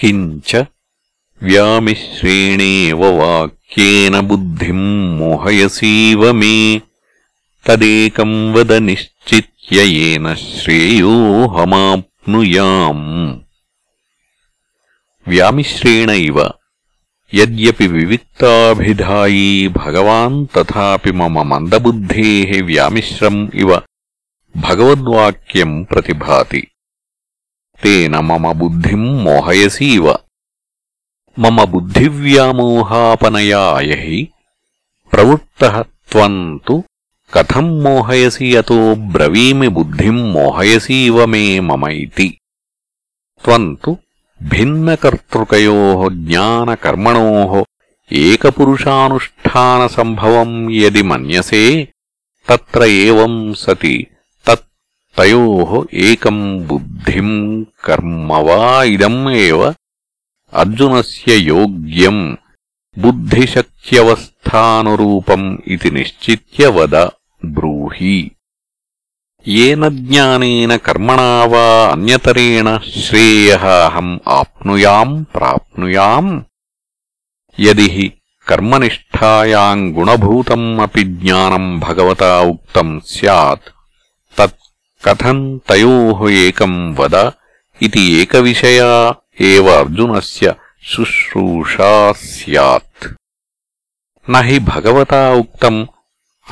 किञ्च व्यामिश्रेणेव वाक्येन बुद्धिम् मोहयसीव मे तदेकम् वद निश्चित्य येन श्रेयोऽहमाप्नुयाम् व्यामिश्रेण इव यद्यपि विविक्ताभिधायी भगवान् तथापि मम मन्दबुद्धेः व्यामिश्रम् इव भगवद्वाक्यम् प्रतिभाति తేన మమ బుద్ధిం మోహయసీవ మమ బుద్ధివ్యామోహాపనయాయ హి ప్రవృత్త త్వం తు కథం మోహయసి అతో బ్రవీమి బుద్ధిం మోహయసీవ మే మమ ఇతి త్వం తు భిన్నకర్తృకయో జ్ఞానకర్మణో ఏకపురుషానుష్ఠానసంభవం యది మన్యసే తత్ర ఏవం సతి తయోః ఏకం బుద్ధిం కర్మ వా ఇదం ఏవ అర్జునస్య యోగ్యం బుద్ధిశక్త్యవస్థానురూపం ఇది నిశ్చిత్య వద బ్రూహి. ఏన జ్ఞానేన కర్మణా వా అన్యతరేణ శ్రేయహం ఆప్నుయాం ప్రాప్నుయాం. యది కర్మనిష్టాయాం గుణభూతం అపి జ్ఞానం భగవతా ఉక్తం స్యాత్. कथम् तयोः एकम् वद इति एकविषया एव अर्जुनस्य शुश्रूषा स्यात् न हि भगवता उक्तम्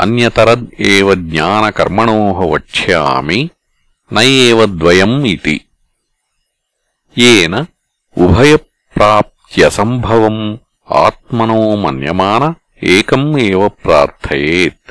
अन्यतरद् एव ज्ञानकर्मणोः वक्ष्यामि न एव द्वयम् इति येन उभयप्राप्त्यसम्भवम् आत्मनो मन्यमान एकम् एव प्रार्थयेत्